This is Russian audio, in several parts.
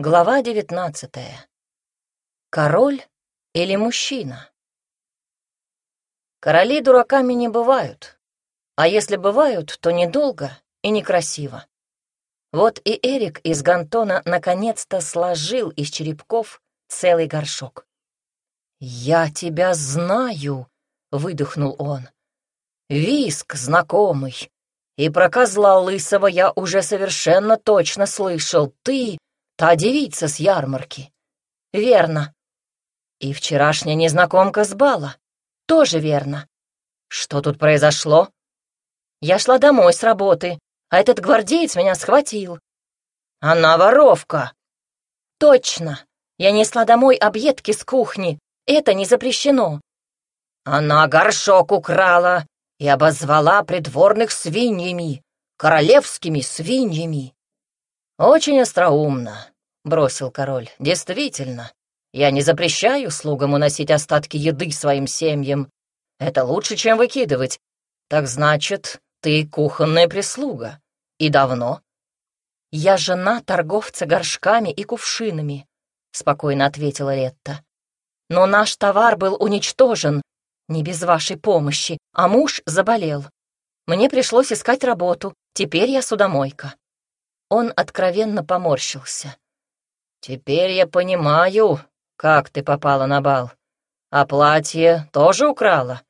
Глава девятнадцатая. Король или мужчина? Короли дураками не бывают, а если бывают, то недолго и некрасиво. Вот и Эрик из Гантона наконец-то сложил из черепков целый горшок. «Я тебя знаю», — выдохнул он. «Виск знакомый. И про козла лысого я уже совершенно точно слышал. Ты Та девица с ярмарки. Верно. И вчерашняя незнакомка с бала. Тоже верно. Что тут произошло? Я шла домой с работы, а этот гвардеец меня схватил. Она воровка. Точно. Я несла домой объедки с кухни. Это не запрещено. Она горшок украла и обозвала придворных свиньями, королевскими свиньями. «Очень остроумно», — бросил король. «Действительно, я не запрещаю слугам уносить остатки еды своим семьям. Это лучше, чем выкидывать. Так значит, ты кухонная прислуга. И давно?» «Я жена торговца горшками и кувшинами», — спокойно ответила Летта. «Но наш товар был уничтожен, не без вашей помощи, а муж заболел. Мне пришлось искать работу, теперь я судомойка». Он откровенно поморщился. «Теперь я понимаю, как ты попала на бал. А платье тоже украла?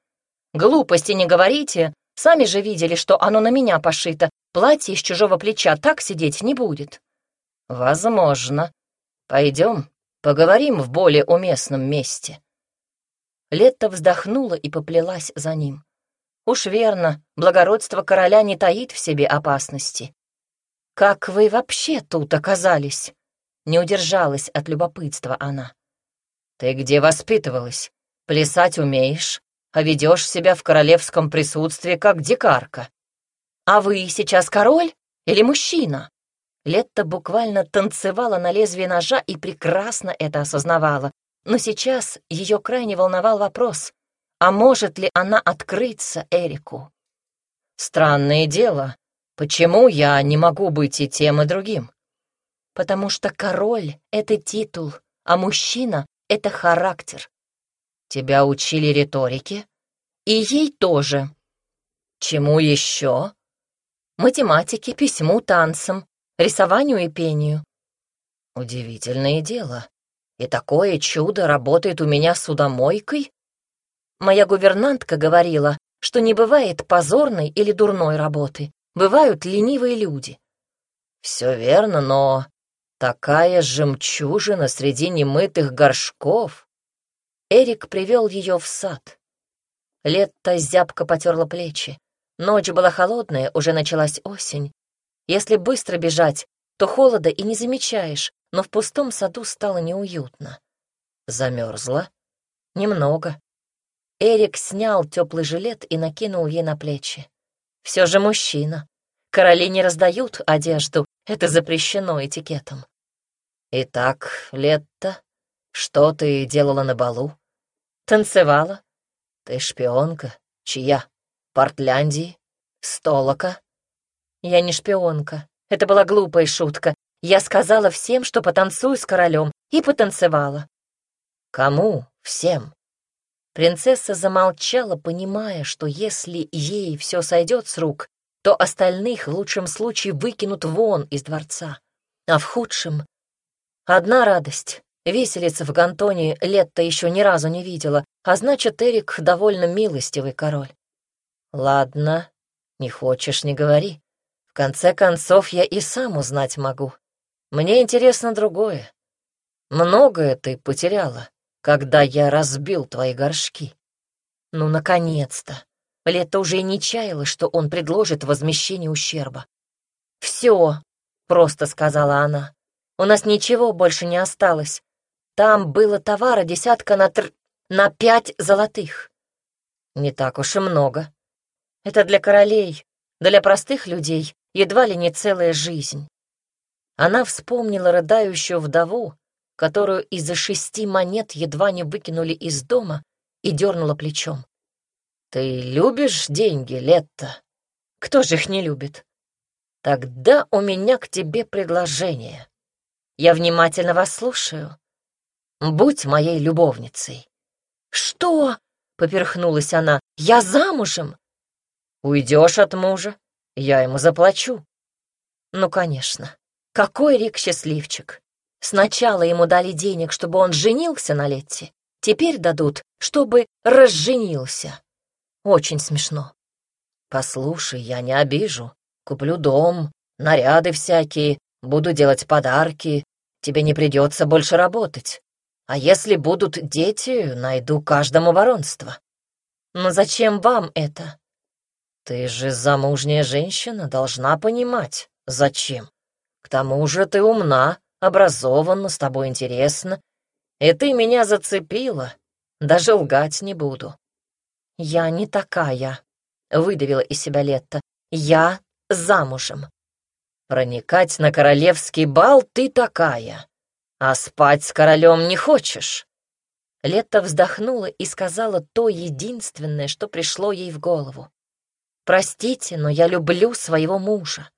Глупости не говорите, сами же видели, что оно на меня пошито. Платье с чужого плеча так сидеть не будет». «Возможно. Пойдем, поговорим в более уместном месте». Летта вздохнула и поплелась за ним. Уж верно, благородство короля не таит в себе опасности. «Как вы вообще тут оказались?» Не удержалась от любопытства она. «Ты где воспитывалась? Плясать умеешь, а ведешь себя в королевском присутствии как дикарка. А вы сейчас король или мужчина?» Летта буквально танцевала на лезвии ножа и прекрасно это осознавала. Но сейчас ее крайне волновал вопрос, а может ли она открыться Эрику? «Странное дело», Почему я не могу быть и тем, и другим? Потому что король — это титул, а мужчина — это характер. Тебя учили риторике? И ей тоже. Чему еще? Математике, письму, танцам, рисованию и пению. Удивительное дело. И такое чудо работает у меня судомойкой? Моя гувернантка говорила, что не бывает позорной или дурной работы бывают ленивые люди. Все верно, но такая жемчужина среди немытых горшков. Эрик привел ее в сад. Лето зябко потерла плечи. Ночь была холодная, уже началась осень. Если быстро бежать, то холода и не замечаешь, но в пустом саду стало неуютно. Замерзла? Немного. Эрик снял теплый жилет и накинул ей на плечи. Все же мужчина. Короли не раздают одежду, это запрещено этикетом. Итак, Летта, что ты делала на балу? Танцевала. Ты шпионка? Чья? Портляндии? Столока? Я не шпионка. Это была глупая шутка. Я сказала всем, что потанцую с королем, и потанцевала. Кому? Всем? Принцесса замолчала, понимая, что если ей все сойдет с рук, то остальных в лучшем случае выкинут вон из дворца, а в худшем — одна радость. Виселица в Гантоне лет-то еще ни разу не видела, а значит, Эрик довольно милостивый король. Ладно, не хочешь — не говори. В конце концов, я и сам узнать могу. Мне интересно другое. Многое ты потеряла когда я разбил твои горшки. Ну, наконец-то! Лето уже не чаяла, что он предложит возмещение ущерба. «Все», — просто сказала она, — «у нас ничего больше не осталось. Там было товара десятка на тр... на пять золотых». «Не так уж и много. Это для королей, для простых людей едва ли не целая жизнь». Она вспомнила рыдающую вдову, которую из-за шести монет едва не выкинули из дома, и дернула плечом. «Ты любишь деньги, Летта? Кто же их не любит? Тогда у меня к тебе предложение. Я внимательно вас слушаю. Будь моей любовницей. Что? Поперхнулась она. Я замужем? Уйдешь от мужа, я ему заплачу. Ну, конечно. Какой Рик счастливчик. Сначала ему дали денег, чтобы он женился на Летти. Теперь дадут, чтобы разженился. Очень смешно. Послушай, я не обижу. Куплю дом, наряды всякие, буду делать подарки. Тебе не придется больше работать. А если будут дети, найду каждому воронство. Но зачем вам это? Ты же замужняя женщина, должна понимать, зачем. К тому же ты умна, образована, с тобой интересно. И ты меня зацепила, даже лгать не буду. Я не такая, — выдавила из себя Летта. Я замужем. Проникать на королевский бал ты такая, а спать с королем не хочешь. Летта вздохнула и сказала то единственное, что пришло ей в голову. «Простите, но я люблю своего мужа».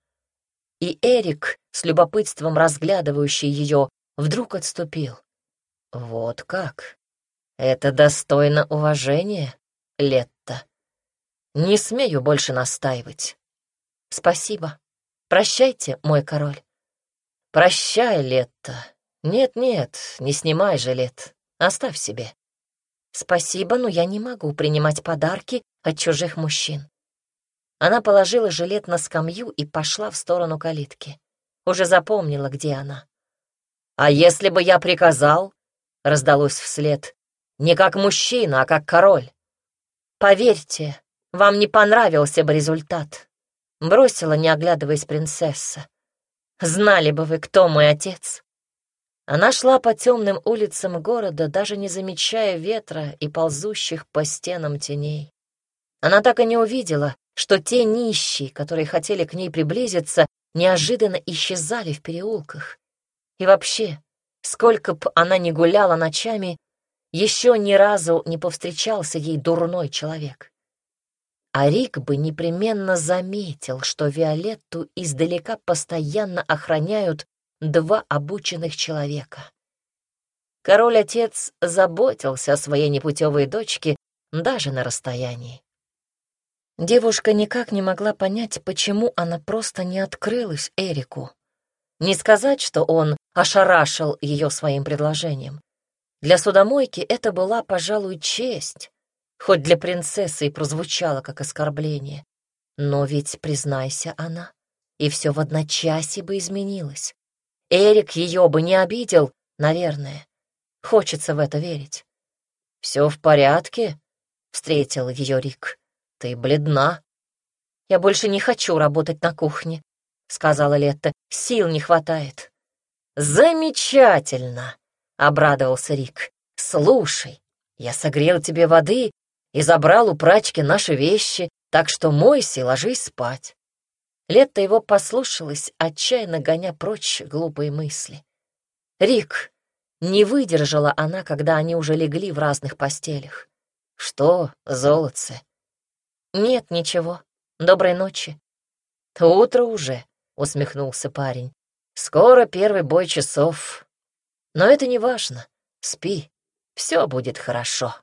И Эрик, с любопытством разглядывающий ее, вдруг отступил. «Вот как? Это достойно уважения, Летта. Не смею больше настаивать. Спасибо. Прощайте, мой король». «Прощай, Летта. Нет-нет, не снимай жилет. Оставь себе». «Спасибо, но я не могу принимать подарки от чужих мужчин». Она положила жилет на скамью и пошла в сторону калитки. Уже запомнила, где она. «А если бы я приказал?» — раздалось вслед. «Не как мужчина, а как король». «Поверьте, вам не понравился бы результат», — бросила, не оглядываясь принцесса. «Знали бы вы, кто мой отец». Она шла по темным улицам города, даже не замечая ветра и ползущих по стенам теней. Она так и не увидела, что те нищие, которые хотели к ней приблизиться, неожиданно исчезали в переулках. И вообще, сколько б она ни гуляла ночами, еще ни разу не повстречался ей дурной человек. А Рик бы непременно заметил, что Виолетту издалека постоянно охраняют два обученных человека. Король-отец заботился о своей непутевой дочке даже на расстоянии. Девушка никак не могла понять, почему она просто не открылась Эрику. Не сказать, что он ошарашил ее своим предложением. Для судомойки это была, пожалуй, честь, хоть для принцессы и прозвучало как оскорбление. Но ведь, признайся она, и все в одночасье бы изменилось. Эрик ее бы не обидел, наверное. Хочется в это верить. «Все в порядке?» — встретил ее Рик. «Ты бледна». «Я больше не хочу работать на кухне», — сказала Летта. «Сил не хватает». «Замечательно!» — обрадовался Рик. «Слушай, я согрел тебе воды и забрал у прачки наши вещи, так что мойся и ложись спать». Летта его послушалась, отчаянно гоня прочь глупые мысли. «Рик!» Не выдержала она, когда они уже легли в разных постелях. «Что, золотце, «Нет, ничего. Доброй ночи». «Утро уже», — усмехнулся парень. «Скоро первый бой часов. Но это не важно. Спи, все будет хорошо».